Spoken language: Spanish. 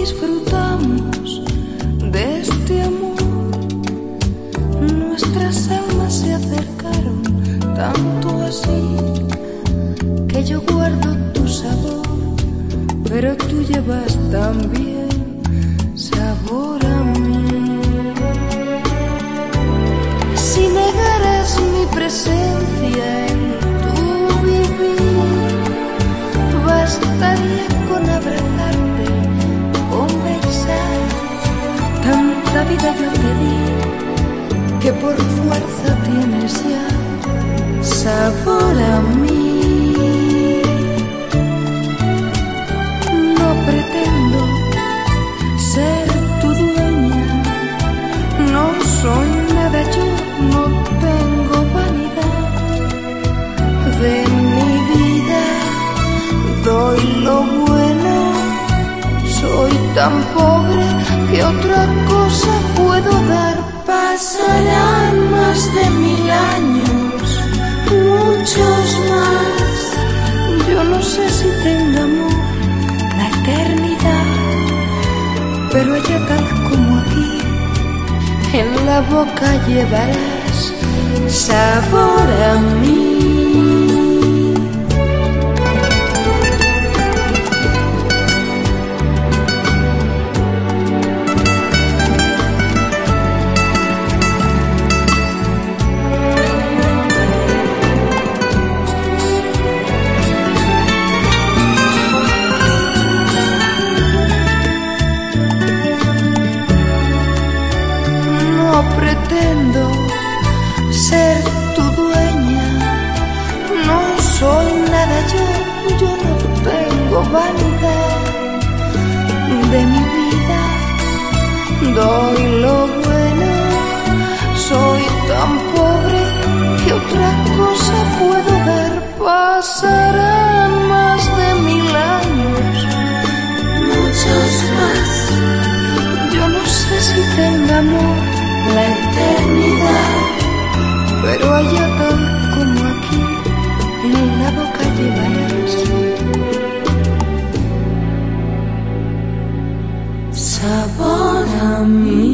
disfrutamos de este amor. Nuestras almas se acercaron tanto así que yo guardo tu sabor, pero tú llevas también sabor a mí. Si negaras mi presencia Tanta vida yo te di que por fuerza tienes ya sabor tan pobre que otra cosa puedo dar. Pasarán más de mil años, muchos más. Yo no sé si tenga amor la eternidad, pero allá tal como aquí, en la boca llevarás sabor a pretendo ser tu dueña, no soy nada yo, yo no tengo vanidad de mi vida, doy lo bueno, soy tan pobre que otra cosa puedo dar, pasarán come